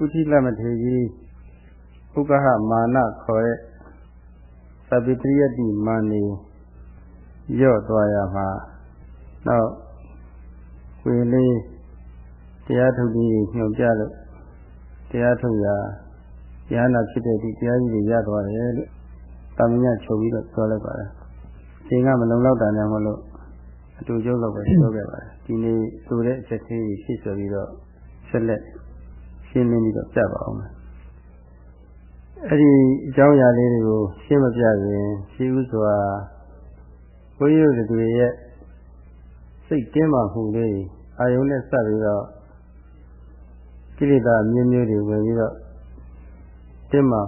ကုသီလမထေကြီးဥက္ကဟမာနခေါ်တဲ့သဗ္ဗတရိယတိမာနေရော့သွားရမှာနောက်ဝေလေးတရားထုတ်ပြီးညွှန်ပြလို့တရားထုတ်ရာဉာဏ်နာဖြစ်တဲ့ဒီတရားကြီးတွေရသွားတယ်လို့တာမညချုပ်ပြီးတော့ပြောလိုက်ပါတယ်။ချိန်ကမလုံလောက်တာနဲ့မလို့အတူကျုပ်တော့ပဲပြောခဲ့ပါတယ်။ဒီနေ့ဆိုတဲ့အချက်သေးကြီးဖြစ်ဆိုပြီးတော့ဆက်လက်ရှ င်းလင်းပြီးတော့ပြပါအောင်မယ်။အဲ့ဒီအကြောင်းအရာလေးတွေကိုရှင်းမပြရင်ရှိဥစွာဘုန်းကြီးတို့တွေရဲ့စိတ်တင်းမာမှုလေးအာယုံနဲ့စပ်ပြီးတော့ကိလေသာမျိုးမျိုးတွေဝင်ပြီးတော့တင်းမာ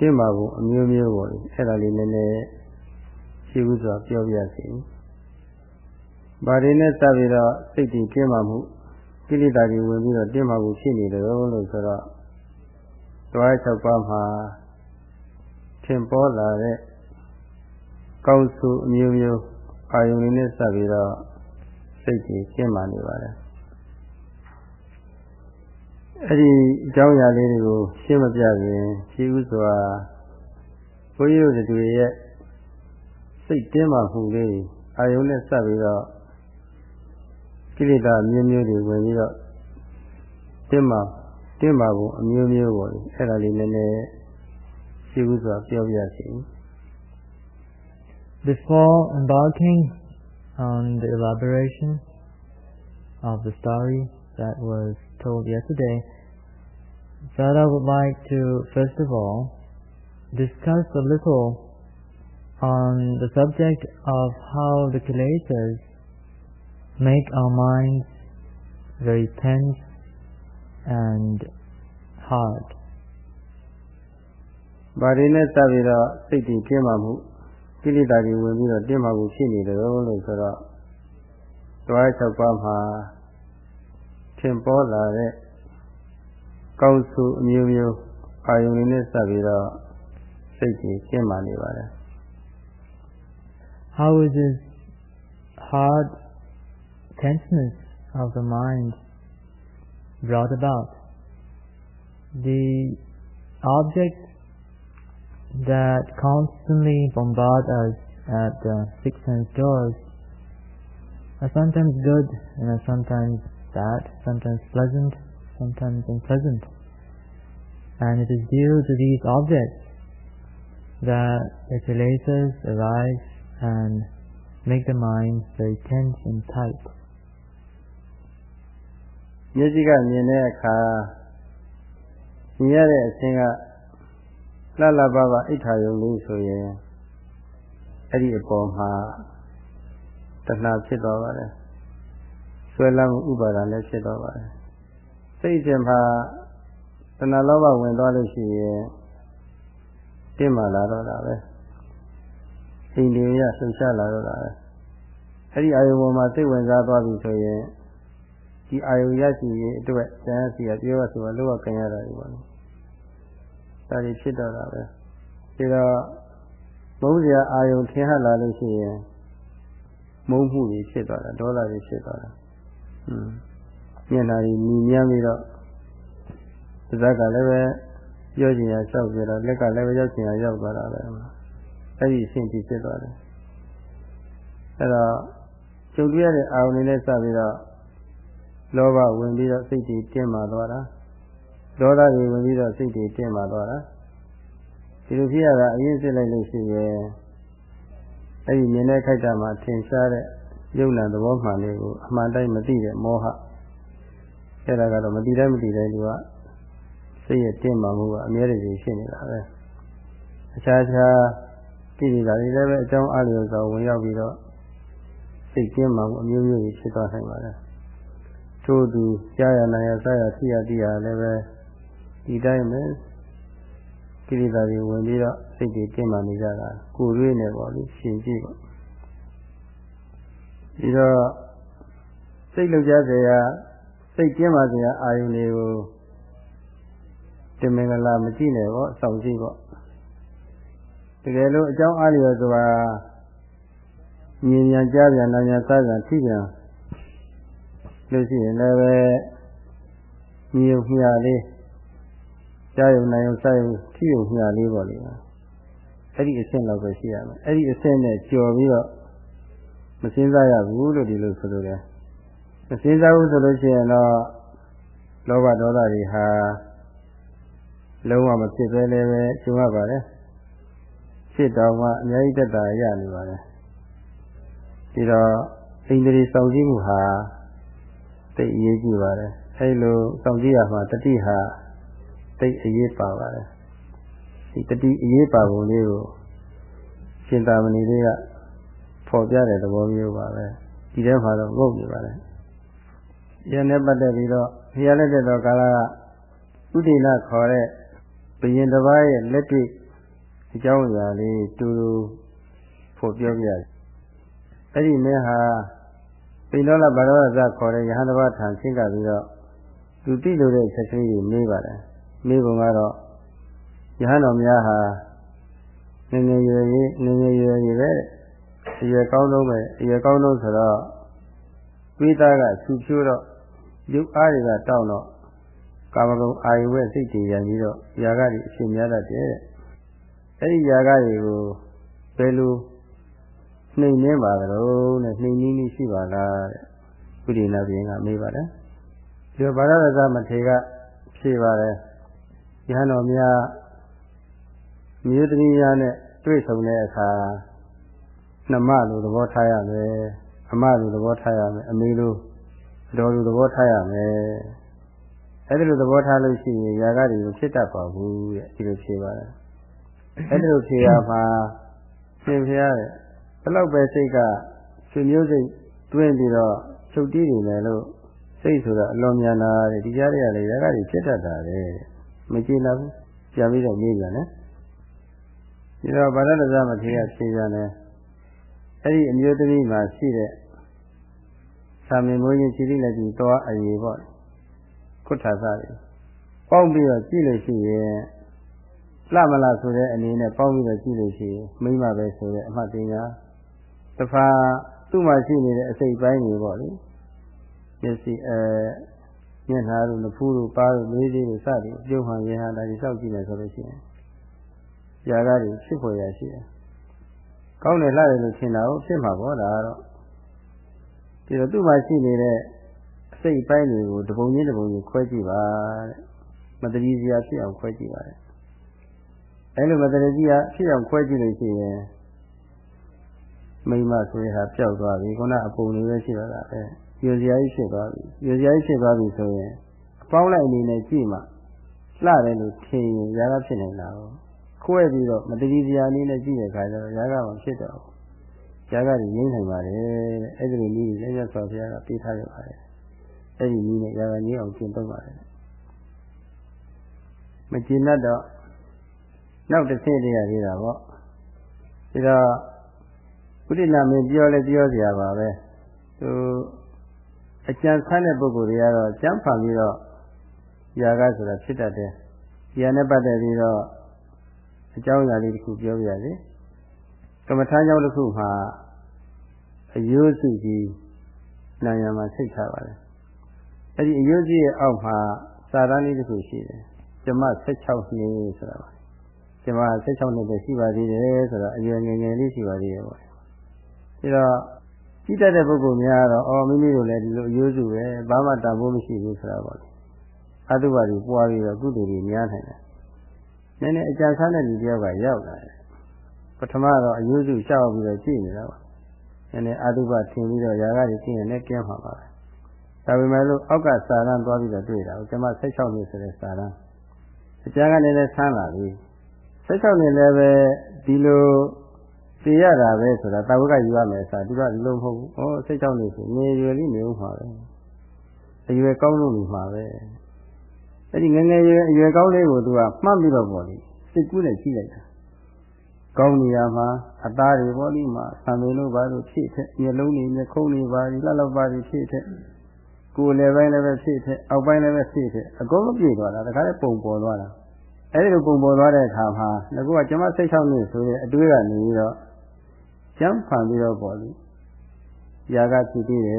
တင်းမာဖို့အမျိုးမျိုးပေါ့လေအဲ့ဒါလေးနည်းနည်းရှိဘူးဆိုတော့ပြောပြစီ။ဘာတွေနဲ့စပ်ပြီးတော့စိတ်တည်တင်းမာမှု ကိလေသာတွေဝင်ပြီးတော့တင်းမာမှုဖြစ်နေတယ်လို့ဆိုတော့တွား၆ပါးမှာထင်ပေါ်လာတဲ့ကောင်းစုအမျိုးမျိုးအာယုန်တွေနဲ့စပ်ပြီးတော့စိတ်ကြီးကျင်းမာနေပါတယ်အဲ့ဒီအကြောင်းအရာလေးတွေကိုရှင်းမပြခင်ရှိဥစွာဘုန်းကြီးတို့တွေရဲ့စိတ်တင်းမာမှုလေးအာယုန်နဲ့စပ်ပြီးတော့ ကိလေသာမျိုးမျိုးတွေဝင်ပြီးတော့တင်းမာတင်းမာဖို့အမျိုးမျိုးပေါ့လေအဲ့ဒါလေးနည်းနည်းရှိဥစွာပြောပြစီ Before embarking on the elaboration of the story that was told yesterday, that I would like to first of all discuss a little on the subject of how the kilesas Make our minds very tense and hard. ဘာတွေနဲ့စပ်ပြီးတော့စိတ်တည်ပြင်းမာမှုကိလေသာတွေဝင်ပြီးတော့တင်းမာမှုဖြစ်နေတယ်လို့ဆိုတော့တွား၆ပါးမှာထင်ပေါ်လာတဲ့ကောင်းစုအမျိုးမျိုးအာယုန်တွေနဲ့စပ်ပြီးတော့စိတ်ကြီးကျင်းမာနေပါတယ် How is this hard tenseness of the mind brought about? The object that constantly bombard us at the six sense doors are sometimes good and are sometimes bad, sometimes pleasant, sometimes unpleasant. And it is due to these objects that the arise and make the mind very tense and tight. မျက်စိကမြင်တဲ့အခါမြင်ရတဲ့အခြင်းကလှလှပပအိဋ္ဌာယုံလေးဆိုရင်အဲ့ဒီအပေါ်မှာတဏှာဖြစ်သွားပါတယ်ဆွဲလမ်းမှုဥပါဒာလည်းဖြစ်သွားပါတယ်စိတ်စဉ်မှာတဏှာလောဘဝင်သွားလို့ရှိရင်တင်းမာလာတော့တာပဲအိန္ဒိယလှုပ်ရှားလာတော့တာပဲအဲ့ဒီအာယုံပေါ်မှာစိတ်ဝင်စားသွားပြီဆိုရင် ဒီအာယုံရရှိရေးအတွက်ကျန်စီကပြောရဆိုတော့လောကကံရတာတွေပါလို့ဒါတွေဖြစ်တော့တာပဲဒါတော့မုန်းစရာအာယုံထင်ဟပ်လာလို့ရှိရင်မုန်းမှုတွေဖြစ်သွားတာဒေါသတွေဖြစ်သွားတာဟွန်းညနာတွေညီမြန်းပြီးတော့ပါးစပ်ကလည်းပဲပြောချင်ရလျှောက်ပြတော့လက်ကလည်းပဲရောက်ချင်ရရောက်သွားတာပဲအဲ့ဒီအဆင့်ကြီးဖြစ်သွားတယ်အဲ့တော့ကျုပ်တွေ့ရတဲ့အာယုံတွေနဲ့စပြီးတော့ လောဘဝင်ပြီးတော့စိတ်တွေတင်းမာသွားတာဒေါသတွေဝင်ပြီးတော့စိတ်တွေတင်းမာသွားတာဒီလိုဖြစ်ရတာအရင်စစ်လိုက်လို့ရှိရင်အဲ့ဒီမြင်တဲ့ခိုက်တာမှာထင်ရှားတဲ့ယုံနာသဘောမှန်လေးကိုအမှန်တိုင်းမသိတဲ့မောဟအဲ့ဒါကတော့မသိတိုင်းမသိတိုင်းသူကစိတ်ရဲ့တင်းမာမှုကအမြဲတည်းရှိနေတာပဲအခြားခြားပြည်နေတာတွေလည်းပဲအကြောင်းအလျော်စွာဝင်ရောက်ပြီးတော့စိတ်တင်းမာမှုအမျိုးမျိုးကြီးဖြစ်သွားနိုင်ပါတယ် ထို့သူကြားရနာရစရသိရသိရလည်းပဲဒီတိုင်းပဲကိလေသာတွေဝင်ပြီးတော့စိတ်တွေတင်းမာနေကြတာကိုယ်ရွေးနေပါလိရှင်ကြည့်ပါဒီတော့စိတ်လောက်ကြစရာစိတ်တင်းမာစရာအာယုန်တွေကိုတမင်္ဂလာမကြည့်နဲ့ပေါ့စောင့်ကြည့်ပေါ့တကယ်လို့အကြောင်းအားလျော်စွာမြင်ညာကြားပြန်နာညာစားပြန်ထိပြန် လို့ရှိရင်လည်းပဲမြုပ်မြလေးကြားယုံနိုင်ယုံစယုံထိယုံမျှလေးပေါ့လေအဲ့ဒီအဆင့်လောက်ပဲရှိရမယ်အဲ့ဒီအဆင့်နဲ့ကြော်ပြီးတော့မစင်းစားရဘူးလို့ဒီလိုဆိုလိုတယ်မစင်းစားဘူးဆိုလို့ရှိရင်တော့လောဘဒေါသတွေဟာလုံးဝမဖြစ်ပဲလည်းပဲကျုံရပါတယ်ဖြစ်တော်မှအများကြီးတက်တာရနေပါတယ်ဒီတော့ဣန္ဒြေစောင့်ကြည့်မှုဟာ သိအရေးကြီးပါတယ်အဲလိုစောင့်ကြည့်ရမှာတတိဟာသိအရေးပါပါတယ်ဒီတတိအရေးပါပုံလေးကိုရှင်သာမဏေလေးကဖော်ပြတဲ့သဘောမျိုးပါပဲဒီထဲမှာတော့ငုတ်နေပါတယ်ရနဲ့ပတ်သက်ပြီးတော့ဘုရားလက်ထက်တော်ကာလကဥဒိဏခေါ်တဲ့ဘယင်တစ်ပါးရဲ့လက်တွေ့အကြောင်းအရာလေးတူတူဖော်ပြပြတယ်အဲ့ဒီမင်းဟာ ပိဏောလဘာရောဇခေါ်တဲ့ယဟန်တစ်ပါးထံဆင်းကပြီးတော့သူတိလို့တဲ့ချက်ကလေးကိုမေးပါတယ်မေးပုံကတော့ယဟန်တော်များဟာငငယ်ရွယ်ရွယ်ငငယ်ရွယ်ရွယ်ပဲအရွယ်ကောင်းဆုံးပဲအရွယ်ကောင်းဆုံးဆိုတော့ပိသားကဆူဖြိုးတော့ရုပ်အားတွေကတောင်းတော့ကာမဂုဏ်အာယုဝဲစိတ်တွေရံပြီးတော့ຢာကတွေအရှင်များတတ်တယ်အဲ့ဒီຢာကတွေကိုဘယ်လို နှိမ်နှင်းပါသလဲနဲ့နှိမ်နည်းနည်းရှိပါလားတဲ့ကုဒိနာပြင်ကမေးပါတယ်ဒီဘာရဒသမထေကဖြေပါတယ်ယဟန်တော်များမြေသမီးများနဲ့တွေ့ဆုံတဲ့အခါနှမလိုသဘောထားရမယ်အမလိုသဘောထားရမယ်အမေလိုတော်လိုသဘောထားရမယ်အဲ့ဒီလိုသဘောထားလို့ရှိရင်ຢာကတွေကိုဖြစ်တတ်ပါဘူးတဲ့ဒီလိုဖြေပါတယ်အဲ့ဒီလိုဖြေရမှာသင်ဖျားတဲ့ ဘလောက်ပဲစိတ်ကဆွေမျိုးစိတ်တွင်းပြီးတော့ချုပ်တီးနေတယ်လို့စိတ်ဆိုတော့အလွန်မြန်တာတဲ့ဒီကြားတွေကလည်းຢာကတွေဖြစ်တတ်တာတဲ့မကြည့်တော့ဘူးပြန်ပြီးတော့မေးပြန်တယ်ဒီတော့ဗာရဒဇမထေရဖြေပြန်တယ်အဲ့ဒီအမျိုးသမီးမှာရှိတဲ့သာမင်မိုးရင်ခြေလိလက်ကြီးသွားအရေးပေါ့ခုထာသတွေပေါင်းပြီးတော့ကြည့်လို့ရှိရင်လှမလားဆိုတဲ့အနေနဲ့ပေါင်းပြီးတော့ကြည့်လို့ရှိရင်မိမပဲဆိုတဲ့အမှတ်တင်ညာ တဖာသူ့မှာရှိနေတဲ့အစိတ်ပိုင်းတွေပေါ့လေမျက်စိအဲမျက်နှာတို့နဖူးတို့ပါးတို့လေးလေးတို့စသည်ပြုံးမှန်ရင်ဟာဒါကြီးစောက်ကြည့်နေဆိုလို့ရှိရင်ຢာကားတွေဖြစ်ပေါ်ရရှိတယ်ကောင်းတယ်လှတယ်လို့ထင်တာကိုဖြစ်မှာပေါ့ဒါကတော့ဒီတော့သူ့မှာရှိနေတဲ့အစိတ်ပိုင်းတွေကိုတပုံချင်းတပုံချင်းခွဲကြည့်ပါတဲ့မတတိစရာဖြစ်အောင်ခွဲကြည့်ပါတဲ့အဲလိုမတတိကြီးကဖြစ်အောင်ခွဲကြည့်လို့ရှိရင် မိမဆိုရတာပျောက်သွားပြီခုနအပုံလေးပဲရှိတော့တာပဲရွစရာကြီးဖြစ်သွားပြီရွစရာကြီးဖြစ်သွားပြီဆိုရင်အပေါင်းလိုက်အနေနဲ့ကြည့်မှလှတယ်လို့ထင်ရင်ຢာကဖြစ်နေတာကိုခွဲပြီးတော့မတတိစရာအနေနဲ့ကြည့်တဲ့အခါကျတော့ຢာကမဖြစ်တော့ဘူးຢာကတွေငြိမ့်နိုင်ပါတယ်တဲ့အဲ့ဒီလိုနည်းလည်းရသော်ဘုရားကပေးထားရပါတယ်အဲ့ဒီနည်းနဲ့ຢာကငြိမ့်အောင်ကျင့်သုံးပါတယ်မကျင့်တတ်တော့နောက်တစ်ဆင့်တည်းရသေးတာပေါ့ဒါတော့ ဥဒိနာမင်းပြောလဲပြောစရာပါပဲသူအကြံဆန်းတဲ့ပုဂ္ဂိုလ်တွေကတော့ကြမ်းဖန်ပြီးတော့ຢာကဆိုတာဖြစ်တတ်တယ်။ຢာနဲ့ပတ်သက်ပြီးတော့အကြောင်းအရာလေးတစ်ခုပြောပြရစီ။ကမ္မထာကြောင့်တစ်ခုမှာအယုစုကြီးနာယံမှာစိတ်ထားပါတယ်။အဲဒီအယုစုရဲ့အောက်မှာစာတန်းလေးတစ်ခုရှိတယ်။ကျမ16နှစ်ဆိုတာပါ။ကျမ16နှစ်ပဲရှိပါသေးတယ်ဆိုတော့အရွယ်ငယ်ငယ်လေးရှိပါသေးတယ်ပေါ့ ဒါတော့ကြည့်တတ်တဲ့ပုဂ္ဂိုလ်များတော့အော်မိမိတို့လည်းဒီလိုအယိုးစုပဲဘာမှတန်ဖိုးမရှိဘူးဆိုတာပေါ့လေအတုပါတွေပွားပြီးတော့ကုသိုလ်တွေများနိုင်တယ်နည်းနည်းအကြံဆန်းတဲ့လူတယောက်ကရောက်လာတယ်ပထမတော့အယိုးစုရှောက်ပြီးတော့ကြည့်နေတာပါနည်းနည်းအတုပါထင်ပြီးတော့ຢာကတွေကြည့်ရင်လည်းကျင်းမှာပါပဲဒါပေမဲ့လို့အောက်ကစာရန်သွားပြီးတော့တွေ့တာကိုကျွန်မ16နှစ်ဆိုတဲ့စာရန်အကြံကလည်းလည်းဆန်းလာပြီ16နှစ်လည်းပဲဒီလို သိရတာပဲဆိုတာတာဝကယူရမယ်ဆိုတာသူကဒီလိုမဟုတ်ဘူး။ဩစိတ်ကြောင့်နေဆိုငယ်ရွယ်လေးနေဦးမှာပဲ။အရွယ်ကောင်းလို့နေမှာပဲ။အဲ့ဒီငယ်ငယ်ရွယ်အရွယ်ကောင်းလေးကိုသူကမှတ်ပြီးတော့ပေါ့လေစိတ်ကူးနဲ့ကြည့်လိုက်တာ။ကောင်းနေရမှာအသားတွေပေါ့လေမှာဆံပင်လို့ပါလို့ဖြည့်ထက်မျက်လုံးတွေမျက်ခုံးတွေပါဒီလက်လောက်ပါတွေဖြည့်ထက်ကိုယ်လည်းပိုင်းလည်းပဲဖြည့်ထက်အောက်ပိုင်းလည်းပဲဖြည့်ထက်အကုန်လုံးပြည့်သွားတာဒါကြတဲ့ပုံပေါ်သွားတာအဲဒီလိုပုံပေါ်သွားတဲ့အခါမှာငါကကျွန်မစိတ်ချောင်းနေဆိုရင်အတွေးကနေပြီးတော့ ကျမ်းဖန်ပြီးတော့ပေါ့လေຢာကဖြစ်သေးတယ်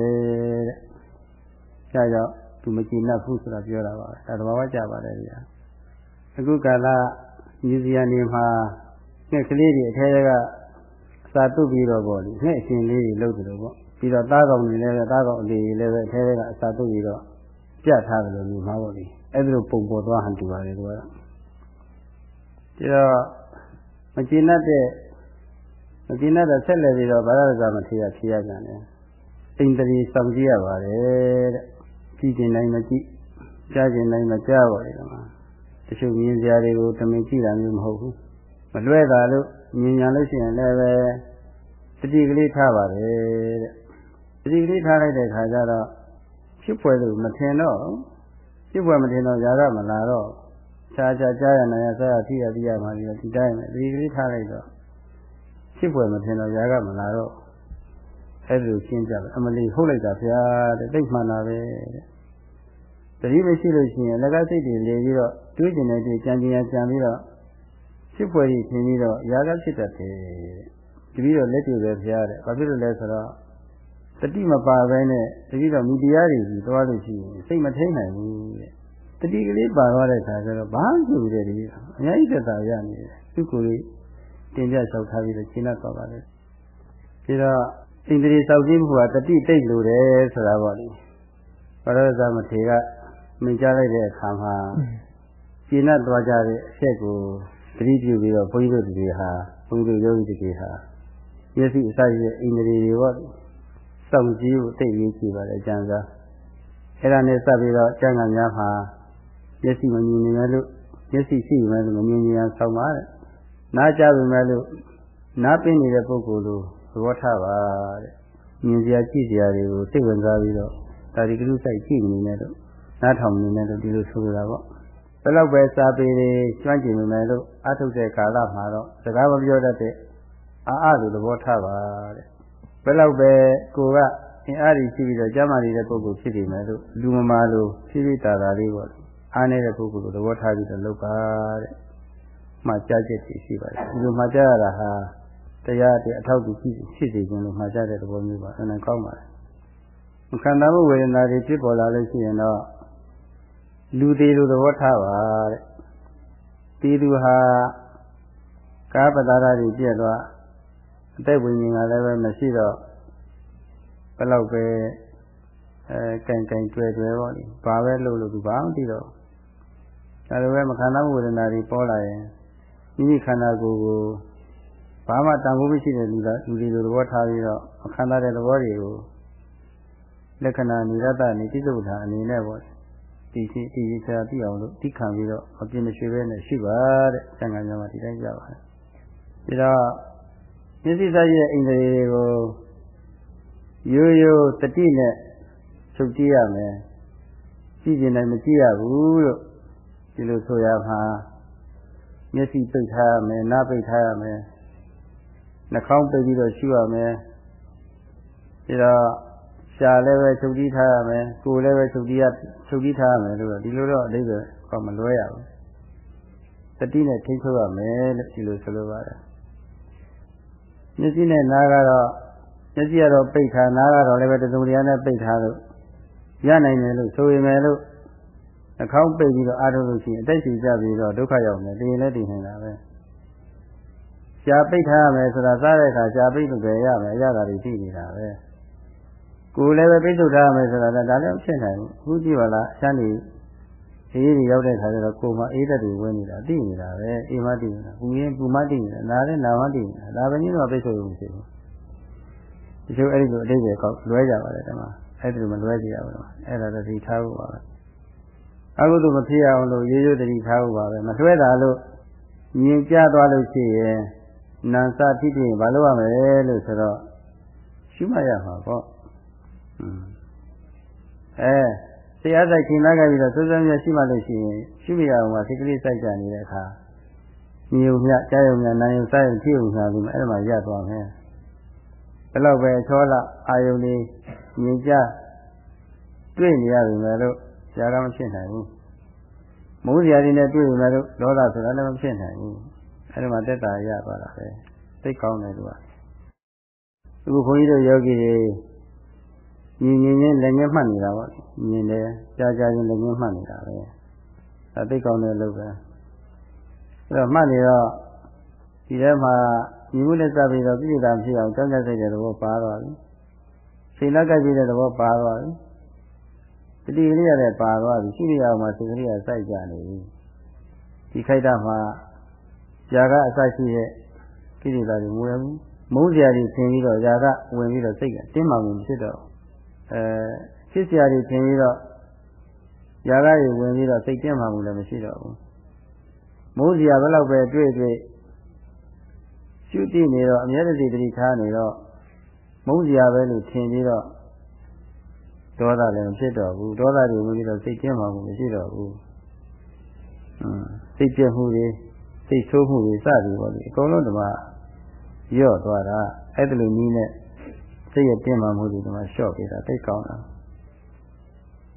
တဲ့။ဒါကြောင့်သူမကြည်နပ်ဘူးဆိုတာပြောတာပါပဲ။ဒါသဘာဝကြပါတယ်ဗျာ။အဲအခုကာလမြူဇီယံတွေမှာငှက်ကလေးတွေအထဲကစာတုပ်ပြီးတော့ပေါ့လေငှက်အရှင်လေးတွေလုပ်တယ်လို့ပေါ့ပြီးတော့သားကောင်တွေလည်းပဲသားကောင်အလေးတွေလည်းပဲအထဲကအစာတုပ်ပြီးတော့ပြထားတယ်လို့မြင်မှာပေါ့လေအဲ့ဒါလိုပုံပေါ်သွားဟန်တူပါတယ်သူကဒါတော့မကျင်တတ်တဲ့ မကျင်တတ်တဲ့ဆက်လက်ပြီးတော့ဘာသာစကားမထေရဖြေရကြတယ်အိန္ဒြေစောင့်ကြည့်ရပါတယ်တဲ့ကြည့်ကျင်တိုင်းမကြည့်ကြားကျင်တိုင်းမကြားပါလေကွာတချို့မြင်စရာတွေကိုတမင်ကြည့်တာမျိုးမဟုတ်ဘူးမလွဲတာလို့မြင်ညာလို့ရှိရင်လည်းပဲတတိကလေးထားပါတယ်တဲ့တတိကလေးထားလိုက်တဲ့ခါကျတော့ဖြစ်ပွဲလို့မထင်တော့ဖြစ်ပွဲမထင်တော့ຢာကမလာတော့ခြားခြားကြားရနာရဆက်ရထိရတိရမှပြီးဒီတိုင်းပဲတတိကလေးထားလိုက်တော့ ဖြစ်ပွဲမထင်တော့ຢာကမလာတော့အဲ့လိုရှင်းကြတယ်အမလီဟုတ်လိုက်တာဗျာတဲ့သိမှန်တာပဲတဲ့တတိမရှိလို့ရှိရင်လက်ကစိတ်တွေလေပြီးတော့တွေးကျင်တဲ့တွေးကြံကြံကြံပြီးတော့ဖြစ်ပွဲကြီးထင်ပြီးတော့ຢာကဖြစ်တတ်တယ်တတိတော့လက်တွေပဲဗျာတဲ့ဘာဖြစ်လို့လဲဆိုတော့တတိမပါဘဲနဲ့တတိတော့မိတရားတွေကြီးသွားလို့ရှိရင်စိတ်မထိန်နိုင်ဘူးတဲ့တတိကလေးပါသွားတဲ့ခါကျတော့ဘာမှမဖြစ်ဘူးတဲ့ဒီအများကြီးသက်သာရနေတယ်သူ့ကိုယ်လေး တင်ပြလျှောက်ထားပြီးတော့ရှင်းတတ်ပါပါလေပြီးတော့ဣန္ဒြေစောက်ကြည့်မှုကတတိတိတ်လို့တယ်ဆိုတာပေါ့လေဘာလို့သာမထေကမြင်ကြလိုက်တဲ့အခါမှာရှင်းတတ်သွားကြတဲ့အချက်ကိုတတိပြုပြီးတော့ဘုန်းကြီးတို့တွေဟာဘုန်းကြီးတို့ယောဂီတွေဟာမျက်စိအစရရဲ့ဣန္ဒြေတွေပေါ့စောင့်ကြည့်ဖို့တိတ်ရေးကြည့်ပါလေအကျဉ်းစားအဲ့ဒါနဲ့စပ်ပြီးတော့ကျန်ကများမှာမျက်စိမမြင်နေမယ်လို့မျက်စိရှိနေမယ်လို့မမြင်ကြအောင်ဆောင်းပါတဲ့ နားကြပြီမဲ့လို့နားပင်းနေတဲ့ပုဂ္ဂိုလ်လိုသဘောထားပါတဲ့မြင်စရာကြည့်စရာတွေကိုစိတ်ဝင်စားပြီးတော့ဒါဒီကလူစိုက်ကြည့်နေတယ်လို့နားထောင်နေတယ်လို့ဒီလိုဆိုလိုတာပေါ့ဘယ်တော့ပဲစာပေတွေကျွမ်းကျင်နေမယ်လို့အထုတ်တဲ့ကာလမှာတော့စကားမပြောတတ်တဲ့အာအလိုသဘောထားပါတဲ့ဘယ်တော့ပဲကိုကအင်အားကြီးရှိပြီးတော့ကြားမာနေတဲ့ပုဂ္ဂိုလ်ဖြစ်နေမယ်လို့လူမမာလို့ဖြည်းဖြည်းတာတာလေးပေါ့အားနေတဲ့ပုဂ္ဂိုလ်ကိုသဘောထားပြီးတော့လုပ်ပါတဲ့ မှကြားချက်ရှိပါတယ်ဒီလိုမှကြားရတာဟာတရားတဲ့အထောက်အကူဖြစ်ဖြစ်စေခြင်းလို့မှကြားတဲ့သဘောမျိုးပါအနံကောင်းပါတယ်ခန္ဓာမှုဝေဒနာတွေဖြစ်ပေါ်လာလို့ရှိရင်တော့လူသေးလိုသဘောထားပါတဲ့ပြည်သူဟာကာပတာရတွေပြည့်သွားအသက်ဝိညာဉ်ကလည်းပဲမရှိတော့ဘယ်လောက်ပဲအဲကင်ကင်ကျွဲကျွဲပေါ့လေဘာပဲလုပ်လို့ဒီဘာမှမသိတော့ဒါလိုပဲမခန္ဓာဝေဒနာတွေပေါ်လာရင် မိမိခန္ဓာကိုယ်ကိုဘာမှတန်ဖိုးမရှိတဲ့လူသားလူတွေလိုသဘောထားပြီးတော့မခန္ဓာတဲ့သဘောတွေကိုလက္ခဏာနိရတနေတိသုဒ္ဓအနေနဲ့ပေါ့ဒီရှိဒီချာသိအောင်လို့တိခံပြီးတော့မပြင်းမရှိပဲနဲ့ရှိပါတဲ့ဆံဃာများမှာဒီတိုင်းကြပါတယ်ဒါတော့မျက်စိသားရဲ့အိန္ဒြေတွေကိုရိုးရိုးတတိနဲ့ချုပ်ကြည့်ရမယ်ကြည့်ကျင်တိုင်းမကြည့်ရဘူးလို့ဒီလိုဆိုရမှာ မျက်စိပိတ်ထားရမယ်နားပိတ်ထားရမယ်နှာခေါင်းပိတ်ပြီးတော့ရှုရမယ်ပြီးတော့ရှားလည်းပဲချုပ်ကြည့်ထားရမယ်ကိုယ်လည်းပဲချုပ်ကြည့်ရချုပ်ကြည့်ထားရမယ်လို့ဒီလိုတော့အဓိပ္ပာယ်ကမလွဲရဘူးတတိနဲ့ထိချုပ်ရမယ်လို့ဒီလိုဆိုလိုပါတယ်မျက်စိနဲ့နားကတော့မျက်စိကတော့ပိတ်ထားနားကတော့လည်းပဲတစုံတရာနဲ့ပိတ်ထားလို့ရနိုင်တယ်လို့ဆိုရင်လည်းလို့ နှာခေါင်းပိတ်ပြီးတော့အားထုတ်လို့ရှိရင်အတိတ်ရှိကြပြီးတော့ဒုက္ခရောက်မယ်တည်ရင်လည်းတည်နေတာပဲရှားပိတ်ထားရမယ်ဆိုတာစားတဲ့အခါရှားပိတ်လို့ပဲရမယ်အရသာတွေသိနေတာပဲကိုယ်လည်းပဲပိတ်ထုတ်ထားရမယ်ဆိုတာဒါလည်းဖြစ်နိုင်ဘူးအခုကြည့်ပါလားအချမ်းကြီးအေးကြီးရောက်တဲ့ခါကျတော့ကိုယ်မှာအေးသက်တွေဝင်နေတာသိနေတာပဲအေးမသိနေတာပူရင်ပူမသိနေတာနားလည်းနားမသိနေတာဒါပဲနည်းတော့ပိတ်ဆို့ရုံရှိဘူးဒီလိုအဲ့ဒီလိုအတိတ်ပဲကောက်လွဲကြပါတယ်တမအဲ့ဒီလိုမလွဲကြရဘူးတော့အဲ့ဒါတတိထားဖို့ပါပဲ အကုသိုလ်မဖြစ်အောင်လို့ရိုးရိုးတတိထားဖို့ပါပဲမလွဲတာလို့မြင်ကြသွားလို့ရှိရင်နံစာတိတိဘာလို့ရမလဲလို့ဆိုတော့ရှုမှတ်ရမှာပေါ့အဲတရားဆိုင်ခင်လာခဲ့ပြီးတော့စိုးစိုးမြတ်ရှိမှလို့ရှိရင်ရှုမရအောင်ပါစိတ်ကလေးစိုက်ကြနေတဲ့အခါမြုံမြကြားယုံမြနာယုံစားယုံဖြစ်ုံရှာပြီးမှအဲ့ဒါမှရသွားမယ်ဘယ်တော့ပဲချောလာအာယုန်လေးမြင်ကြတွေ့နေရပြီမဲ့လို့ ဇာကမဖြစ်နိုင်ဘူးမိုးစရာတွေနဲ့တွေ့ပြီမဲ့လို့ဒေါသဆိုတာလည်းမဖြစ်နိုင်ဘူးအဲ့ဒါမှတက်တာရသွားတာပဲသိကောင်းတယ်သူကအခုခွန်ကြီးတို့ယောဂီတွေမြင်မြင်ချင်းလက်ငယ်မှတ်နေတာပေါ့မြင်တယ်ကြားကြားချင်းလက်ငယ်မှတ်နေတာပဲဒါသိကောင်းတဲ့လို့ပဲအဲ့တော့မှတ်နေတော့ဒီထဲမှာညီမှုနဲ့စပ်ပြီးတော့ပြည့်စုံဖြစ်အောင်ကြောင်းကြစိတ်တဲ့သဘောပါသွားပြီစိတ်လက်ကကြည့်တဲ့သဘောပါသွားပြီ တတိကလေးရတဲ့ပါသွားပြီရှိရအောင်မှာစိတ်ကလေးကစိုက်ကြနေပြီဒီခိုက်တာမှာຢာကအစရှိတဲ့ကိလေသာတွေမဝင်ဘူးမုန်းစရာတွေသင်ပြီးတော့ຢာကဝင်ပြီးတော့စိတ်ကတင်းမာမှုဖြစ်တော့အဲဖြစ်စရာတွေသင်ပြီးတော့ຢာကတွေဝင်ပြီးတော့စိတ်တင်းမာမှုလည်းမရှိတော့ဘူးမုန်းစရာဘယ်လောက်ပဲတွေ့တွေ့ရှုတိနေတော့အမြဲတစေတတိထားနေတော့မုန်းစရာပဲလို့ထင်ပြီးတော့ ဒေါသလည်းမဖြစ်တော့ဘူးဒေါသတွေဝင်ပြီးတော့စိတ်တင်းမာမှုမရှိတော့ဘူးစိတ်ပြည့်မှုတွေစိတ်ဆိုးမှုတွေစသည်ပေါ့လေအကုန်လုံးဒီမှာရော့သွားတာအဲ့ဒါလိုနည်းနဲ့စိတ်ရဲ့တင်းမာမှုတွေဒီမှာလျှော့ပေးတာသိကောင်းတာ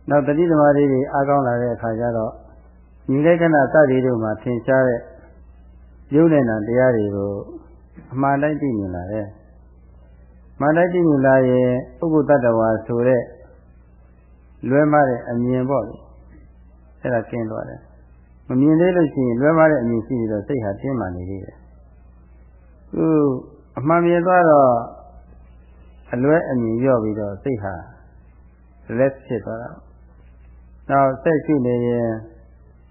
နောက်တတိသမารီတွေအားကောင်းလာတဲ့အခါကျတော့ညီလေးကနာစသည်တို့မှာထင်ရှားတဲ့ရုပ်နဲ့နာတရားတွေကိုအမှန်တိုင်းသိမြင်လာတယ်မှန်တိုင်းသိမြင်လာရင်ဥက္ကုတ္တတဝါဆိုတဲ့ လွဲမှားတဲ့အမြင်ပေါ့လေအဲ့ဒါကျင်းသွားတယ်မမြင်သေးလို့ရှိရင်လွဲမှားတဲ့အမြင်ရှိပြီးတော့စိတ်ဟာတင်းမာနေသေးတယ်သူအမှန်မြင်သွားတော့အလွဲအမြင်ရော့ပြီးတော့စိတ်ဟာလက်ဖြစ်သွားတာနောက်စိတ်ရှိနေရင်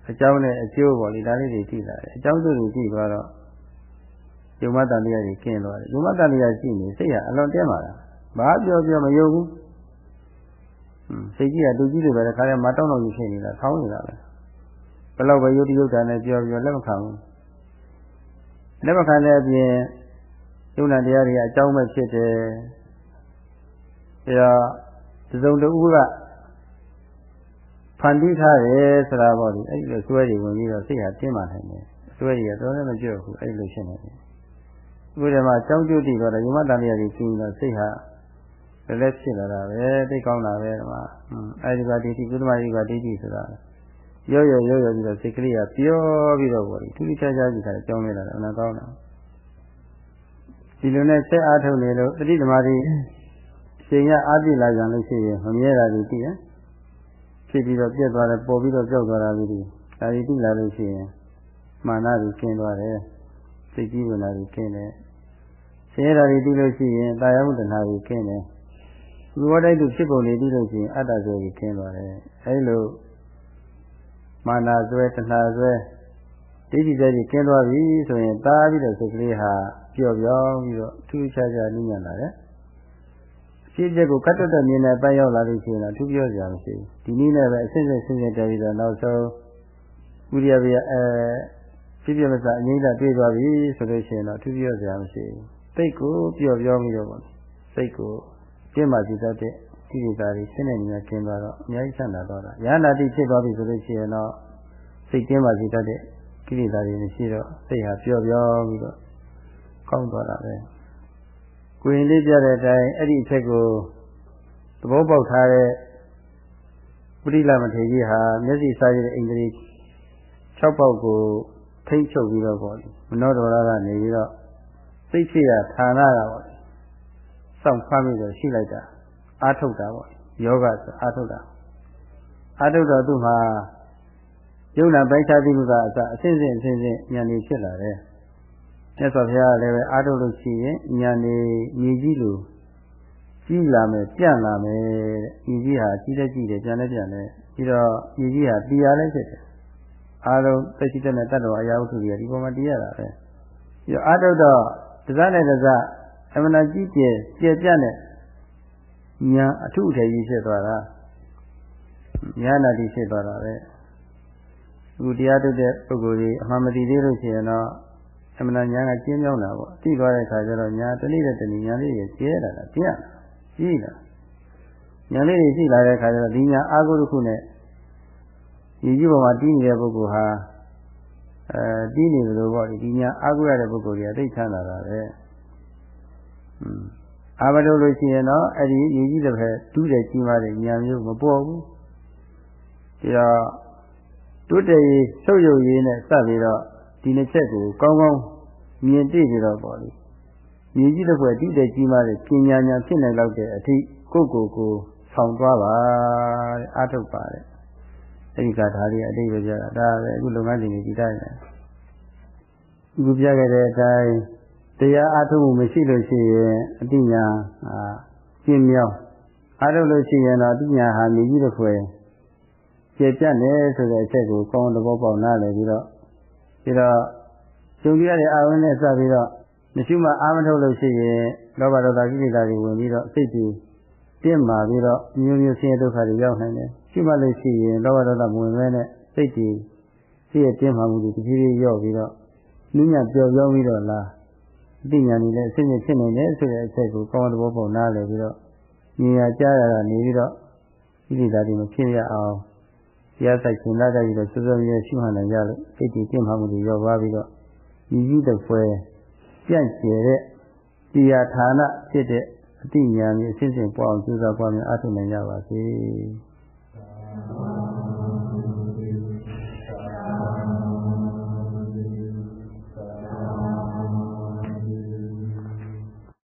အကြောင်းနဲ့အကျိုးပေါ့လေဒါလေးတွေကြည့်လာတယ်အကြောင်းစုတွေကြည့်သွားတော့ယုံမတန်တရားကြီးကျင်းသွားတယ်ယုံမတန်တရားရှိနေစိတ်ဟာအလွန်တင်းမာတာဘာပြောပြောမယုံဘူး စိတ်ကြီးကလူကြီးတွေပဲခါရဲမတောင်းတော့ကြီးဖြစ်နေတာခေါင်းနေတာပဲဘယ်တော့ပဲယုတ်ယုတ်တာနဲ့ပြောပြောလက်မခံဘူးလက်မခံတဲ့အပြင်ယုံနာတရားတွေကအကြောင်းပဲဖြစ်တယ်ဒါတော့သုံးတူကဖန်တီးထားတယ်ဆိုတာပေါ့ဒီအဲ့ဒီလိုဆွဲတွေဝင်ပြီးတော့စိတ်ဟာတင်းမာနိုင်တယ်ဆွဲတွေကတော့လည်းမကြောက်ဘူးအဲ့လိုရှင်းနေတယ်ဥပဒေမှာအကြောင်းကျိုးတည်တော့ယုံမတန်တရားကြီးကျင်းတော့စိတ်ဟာ လည်းလည်းဖြစ်လာတာပဲသိကောင်းတာပဲဒီမှာအဲဒီကဒိဋ္ဌိကုသမယိကဒိဋ္ဌိဆိုတာရောရောရောရောပြီးတော့စိတ်ကလေးကပျော်ပြီးတော့ပေါ့ဒီထူးထူးခြားခြားကြီးခါကြောင်းနေတာအနာကောင်းတာဒီလိုနဲ့ဆက်အားထုတ်နေလို့တတိသမารီရှင်ရအားပြလာကြလို့ရှိရင်မမြဲတာတွေသိရင်ဖြစ်ပြီးတော့ပြက်သွားတယ်ပေါ်ပြီးတော့ကြောက်သွားတာမျိုးတွေဒါတွေသိလာလို့ရှိရင်မာနတွေကျင်းသွားတယ်စိတ်ကြီးဝင်လာပြီးကျင်းတယ်ဆင်းရဲတာတွေသိလို့ရှိရင်တာယာမှုတဏှာတွေကျင်းတယ် ဒီဘောတိုက်သူဖြစ်ပုံတွေသိလို့ရှိရင်အတ္တဆိုကြီးကျင်းသွားတယ်အဲဒီလိုမာနဆွဲတဏှာဆွဲဒိဋ္ဌိဆွဲကြီးကျင်းသွားပြီဆိုရင်တားပြီးတော့စိတ်ကလေးဟာပျော့ပြောင်းပြီးတော့ထူးခြားခြားနည်းညံ့လာတယ်အဖြစ်အပျက်ကိုကတ်တက်တက်မြင်တဲ့ပိုက်ရောက်လာလို့ရှိရင်တော့ထူးပြောစရာမရှိဘူးဒီနည်းနဲ့ပဲအစစ်စစ်ဆင်းရဲတက်ပြီးတော့နောက်ဆုံးဝိရိယပြအဲဖြစ်ပြမစအငိမ့်တာတွေ့သွားပြီဆိုလို့ရှိရင်တော့ထူးပြောစရာမရှိဘူးစိတ်ကိုပျော့ပြောင်းပြီးတော့ပေါ့စိတ်ကို ပြင်းမှကြည့်တတ်တဲ့ဒီဒီသားတွေရှင်းနေနေကျင်းသွားတော့အများကြီးဆန္ဒတော့တာရဟန္တာတိဖြစ်သွားပြီဆိုလို့ရှိရင်တော့စိတ်ကျင်းမှကြည့်တတ်တဲ့ကိလေသာတွေမရှိတော့စိတ်ဟာပျော့ပြောင်းပြီးတော့ကောင်းသွားတာပဲကိုရင်လေးပြတဲ့အတိုင်းအဲ့ဒီအချက်ကိုသဘောပေါက်ထားတဲ့ပရိလမထေကြီးဟာမျက်စိစားရတဲ့အိန္ဒြေ6ပေါက်ကိုထိမ့်ချုပ်ပြီးတော့ပေါ့လေမနောဒရကနေပြီးတော့စိတ်ဖြစ်ရဌာနတာပေါ့လေ စောင့်ဖမ်းပြီးတော့ရှိလိုက်တာအာထုတ်တာပေါ့ယောဂဆိုအာထုတ်တာအာထုတ်တော့သူ့မှာယုံနာပိုင်းခြားသိမှုကအစအစဉ်စဉ်အစဉ်စဉ်ဉာဏ်ကြီးဖြစ်လာတယ်မြတ်စွာဘုရားလည်းပဲအားထုတ်လို့ရှိရင်ညာနေညီကြီးလိုကြီးလာမယ်ပြန့်လာမယ်ညီကြီးဟာကြီးတဲ့ကြီးတယ်ပြန်လည်းပြန်တယ်ပြီးတော့ညီကြီးဟာတရားလည်းဖြစ်တယ်အားလုံးသက်ရှိတဲ့တတ်တော်အရာဝတ္ထုတွေဒီပေါ်မှာတရားရတာပဲပြီးတော့အားထုတ်တော့တစားနဲ့တစား အမှန်ကြီးကျယ်ကျယ်ပြန့်တဲ့ညာအထုအထည်ကြီးဖြစ်သွားတာညာနာတိဖြစ်သွားတာပဲအခုတရားထုတ်တဲ့ပုဂ္ဂိုလ်ကြီးအမှန်မတည်သေးလို့ရှိရင်တော့အမှန်ညာကကျင်းမြောင်းတာပေါ့သိသွားတဲ့ခါကျတော့ညာတနည်းတဲ့တနည်းညာလေးကြီးကျဲလာတာပြရကြီးလာညာလေးကြီးရှိလာတဲ့ခါကျတော့ဒီညာအာဟုတစ်ခုနဲ့ဒီကြီးပေါ်မှာတီးနေတဲ့ပုဂ္ဂိုလ်ဟာအဲတီးနေတယ်လို့ပေါ့ဒီညာအာဟုရတဲ့ပုဂ္ဂိုလ်ကြီးအသိချမ်းသာတာပဲอืม အာမတော်လို့ရှိရင်တော့အဲ့ဒီရေကြီးတစ်ဖက်တူးတယ်ကြီးမားတဲ့ညာမျိုးမပေါ်ဘူးဒီတော့တုတ္တရေဆုပ်ယုပ်ရေးနဲ့စပ်ပြီးတော့ဒီနှစ်ချက်ကိုကောင်းကောင်းမြင်သိပြီးတော့ပေါ့လေမြေကြီးတစ်ခွက်တိတဲ့ကြီးမားတဲ့ပညာဉာဏ်ဖြစ်နေလောက်တဲ့အထိကိုယ့်ကိုယ်ကိုဆောင်သွားပါတဲ့အာထုတ်ပါတဲ့အဲဒီကဒါလေးအတိတ်ပဲပြတာဒါပဲအခုလုပ်ငန်းရှင်တွေကြည်တိုင်းတယ်ခုပြခဲ့တဲ့အတိုင်း တရားအားထုတ်မှုမရှိလို့ရှိရင်အတိညာအာကျင့်မြောင်းအားထုတ်လို့ရှိရင်တော့အတိညာဟာမြည်ကြီးတစ်ခွေကျေပြတ်နေဆိုတဲ့အချက်ကိုကောင်းသဘောပေါက်နားလည်ပြီးတော့ပြီးတော့ကျုံရတဲ့အာဝင်းနဲ့စပြီးတော့မရှိမှအာမထုတ်လို့ရှိရင်လောဘဒေါသကိလေသာတွေဝင်ပြီးတော့စိတ်ကြီးတင်းမာပြီးတော့မျိုးမျိုးဆင်းရဲဒုက္ခတွေရောက်နိုင်တယ်ရှိမှလို့ရှိရင်လောဘဒေါသမဝင်မဲနဲ့စိတ်ကြီးစိတ်ရဲ့တင်းမာမှုတွေတဖြည်းဖြည်းလျော့ပြီးတော့နည်းညပျော်ပြောင်းပြီးတော့လား အသိဉာဏ်ကြီးလည်းအစစ်အစစ်ဖြစ်နေတယ်ဆိုတဲ့အချက်ကိုကောင်းသဘောပေါက်နားလည်ပြီးတော့ဉာဏ်ရကြားရတာနေပြီးတော့ဣတိသာတိမဖြစ်ရအောင်တရားဆိုင်ရှင်လာကြပြီးတော့စွစွမြဲရှိမှန်နိုင်ကြလို့စိတ်တည်ပြင်းမှမှုတွေရောပါပြီးတော့ညီကြီးတစ်ဖွဲပြန့်ကျယ်တဲ့တရားဌာနဖြစ်တဲ့အတိညာဉ်အစစ်အစစ်ပွားအောင်ကြိုးစားပွားများအားထုတ်နိုင်ကြပါစေ။